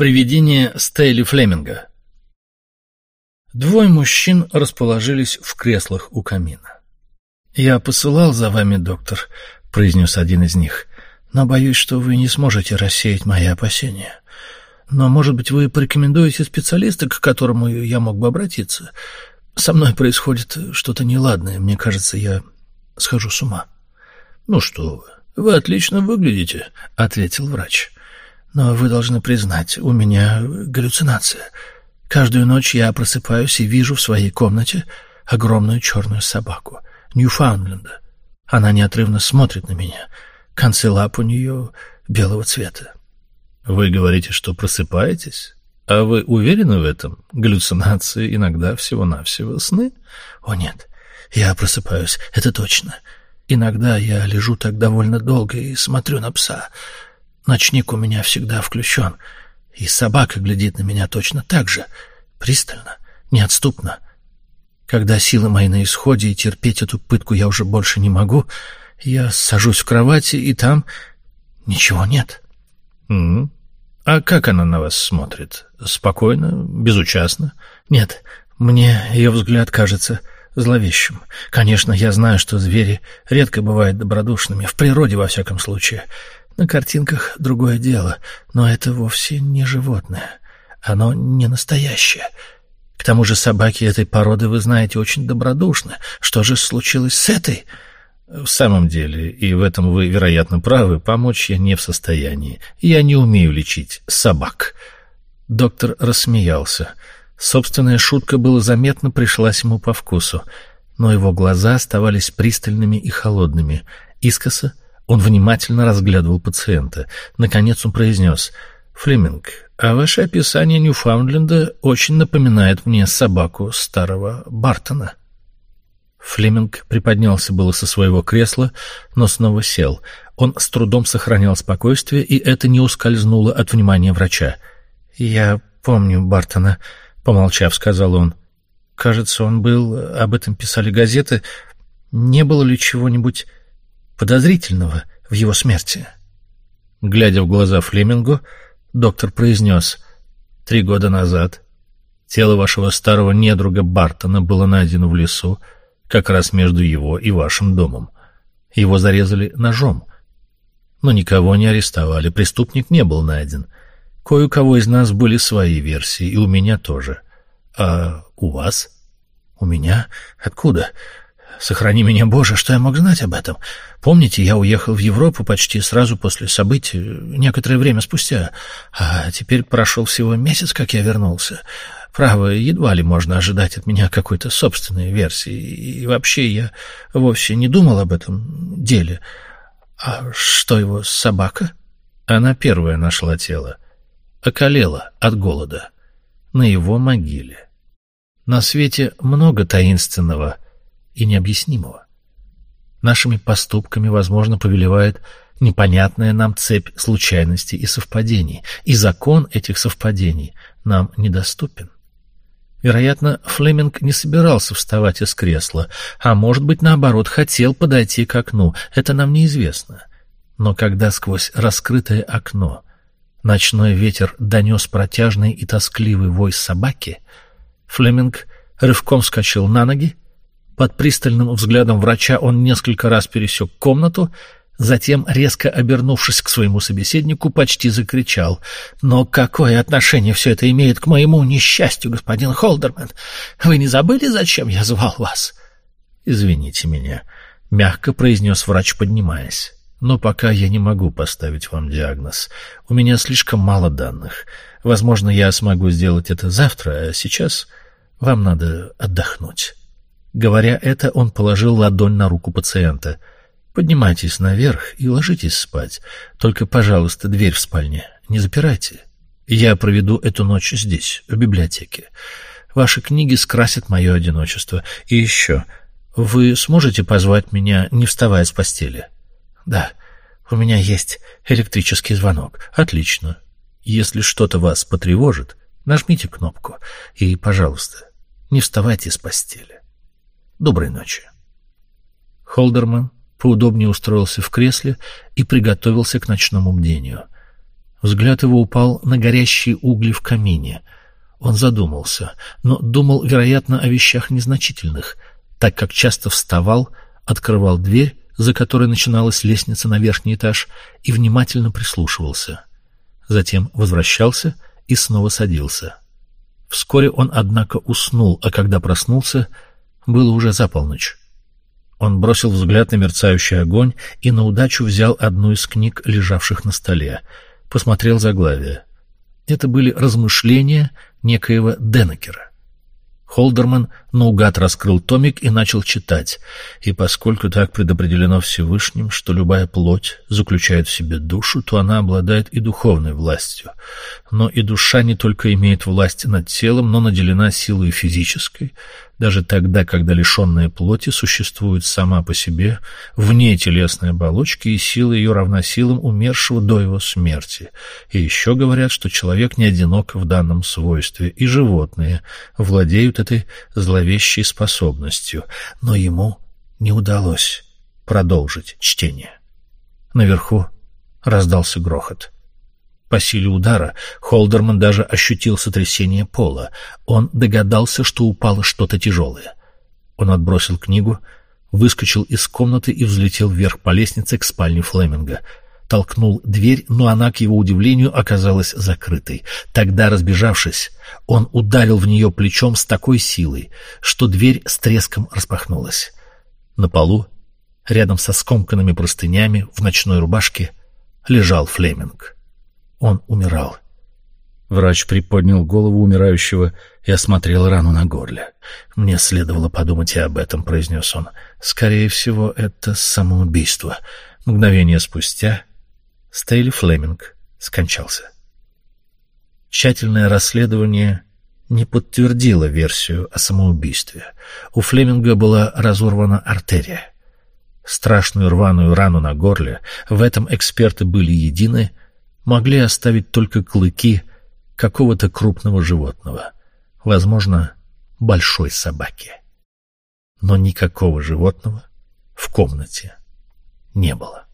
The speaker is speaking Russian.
Привидение Стейли Флеминга Двое мужчин расположились в креслах у камина. «Я посылал за вами, доктор», — произнес один из них, «но боюсь, что вы не сможете рассеять мои опасения. Но, может быть, вы порекомендуете специалиста, к которому я мог бы обратиться? Со мной происходит что-то неладное. Мне кажется, я схожу с ума». «Ну что вы, вы отлично выглядите», — ответил врач. «Но вы должны признать, у меня галлюцинация». Каждую ночь я просыпаюсь и вижу в своей комнате огромную черную собаку, Ньюфаундленда. Она неотрывно смотрит на меня. Концы лап у нее белого цвета. Вы говорите, что просыпаетесь? А вы уверены в этом? Галлюцинации иногда всего-навсего сны? О, нет. Я просыпаюсь, это точно. Иногда я лежу так довольно долго и смотрю на пса. Ночник у меня всегда включен — и собака глядит на меня точно так же, пристально, неотступно. Когда силы мои на исходе, и терпеть эту пытку я уже больше не могу, я сажусь в кровати, и там ничего нет. Mm -hmm. А как она на вас смотрит? Спокойно, безучастно? Нет, мне ее взгляд кажется зловещим. Конечно, я знаю, что звери редко бывают добродушными, в природе во всяком случае. На картинках другое дело, но это вовсе не животное. Оно не настоящее. К тому же собаки этой породы, вы знаете, очень добродушны. Что же случилось с этой? В самом деле, и в этом вы, вероятно, правы, помочь я не в состоянии. Я не умею лечить собак. Доктор рассмеялся. Собственная шутка была заметно пришлась ему по вкусу, но его глаза оставались пристальными и холодными. Искоса он внимательно разглядывал пациента. Наконец он произнес, «Флеминг, а ваше описание Ньюфаундленда очень напоминает мне собаку старого Бартона». Флеминг приподнялся было со своего кресла, но снова сел. Он с трудом сохранял спокойствие, и это не ускользнуло от внимания врача. «Я помню Бартона», — помолчав, сказал он. «Кажется, он был... Об этом писали газеты. Не было ли чего-нибудь подозрительного в его смерти. Глядя в глаза Флемингу, доктор произнес, «Три года назад тело вашего старого недруга Бартона было найдено в лесу, как раз между его и вашим домом. Его зарезали ножом, но никого не арестовали, преступник не был найден. Кое у кого из нас были свои версии, и у меня тоже. А у вас? У меня? Откуда? Сохрани меня, Боже, что я мог знать об этом? Помните, я уехал в Европу почти сразу после событий, некоторое время спустя, а теперь прошел всего месяц, как я вернулся. Право, едва ли можно ожидать от меня какой-то собственной версии, и вообще я вовсе не думал об этом деле. А что его собака? Она первая нашла тело. Околела от голода. На его могиле. На свете много таинственного — и необъяснимого. Нашими поступками, возможно, повелевает непонятная нам цепь случайностей и совпадений, и закон этих совпадений нам недоступен. Вероятно, Флеминг не собирался вставать из кресла, а, может быть, наоборот, хотел подойти к окну. Это нам неизвестно. Но когда сквозь раскрытое окно ночной ветер донес протяжный и тоскливый вой собаки, Флеминг рывком вскочил на ноги под пристальным взглядом врача он несколько раз пересек комнату, затем, резко обернувшись к своему собеседнику, почти закричал. «Но какое отношение все это имеет к моему несчастью, господин Холдерман? Вы не забыли, зачем я звал вас?» «Извините меня», — мягко произнес врач, поднимаясь. «Но пока я не могу поставить вам диагноз. У меня слишком мало данных. Возможно, я смогу сделать это завтра, а сейчас вам надо отдохнуть». Говоря это, он положил ладонь на руку пациента. «Поднимайтесь наверх и ложитесь спать. Только, пожалуйста, дверь в спальне не запирайте. Я проведу эту ночь здесь, в библиотеке. Ваши книги скрасят мое одиночество. И еще, вы сможете позвать меня, не вставая с постели?» «Да, у меня есть электрический звонок. Отлично. Если что-то вас потревожит, нажмите кнопку и, пожалуйста, не вставайте с постели». Доброй ночи. Холдерман поудобнее устроился в кресле и приготовился к ночному бдению. Взгляд его упал на горящие угли в камине. Он задумался, но думал, вероятно, о вещах незначительных, так как часто вставал, открывал дверь, за которой начиналась лестница на верхний этаж, и внимательно прислушивался. Затем возвращался и снова садился. Вскоре он, однако, уснул, а когда проснулся, было уже за полночь. Он бросил взгляд на мерцающий огонь и на удачу взял одну из книг, лежавших на столе. Посмотрел заглавие. Это были размышления некоего Денекера. Холдерман наугад раскрыл томик и начал читать. И поскольку так предопределено Всевышним, что любая плоть заключает в себе душу, то она обладает и духовной властью. Но и душа не только имеет власть над телом, но наделена силой физической, даже тогда, когда лишенная плоти существует сама по себе, вне телесной оболочки, и сила ее равна силам умершего до его смерти. И еще говорят, что человек не одинок в данном свойстве, и животные владеют этой зловещей способностью, но ему не удалось продолжить чтение. Наверху раздался грохот. По силе удара Холдерман даже ощутил сотрясение пола. Он догадался, что упало что-то тяжелое. Он отбросил книгу, выскочил из комнаты и взлетел вверх по лестнице к спальне Флеминга. Толкнул дверь, но она, к его удивлению, оказалась закрытой. Тогда, разбежавшись, он ударил в нее плечом с такой силой, что дверь с треском распахнулась. На полу, рядом со скомканными простынями, в ночной рубашке, лежал Флеминг. Он умирал. Врач приподнял голову умирающего и осмотрел рану на горле. «Мне следовало подумать и об этом», — произнес он. «Скорее всего, это самоубийство». Мгновение спустя Стейли Флеминг скончался. Тщательное расследование не подтвердило версию о самоубийстве. У Флеминга была разорвана артерия. Страшную рваную рану на горле, в этом эксперты были едины, могли оставить только клыки какого-то крупного животного, возможно, большой собаки. Но никакого животного в комнате не было.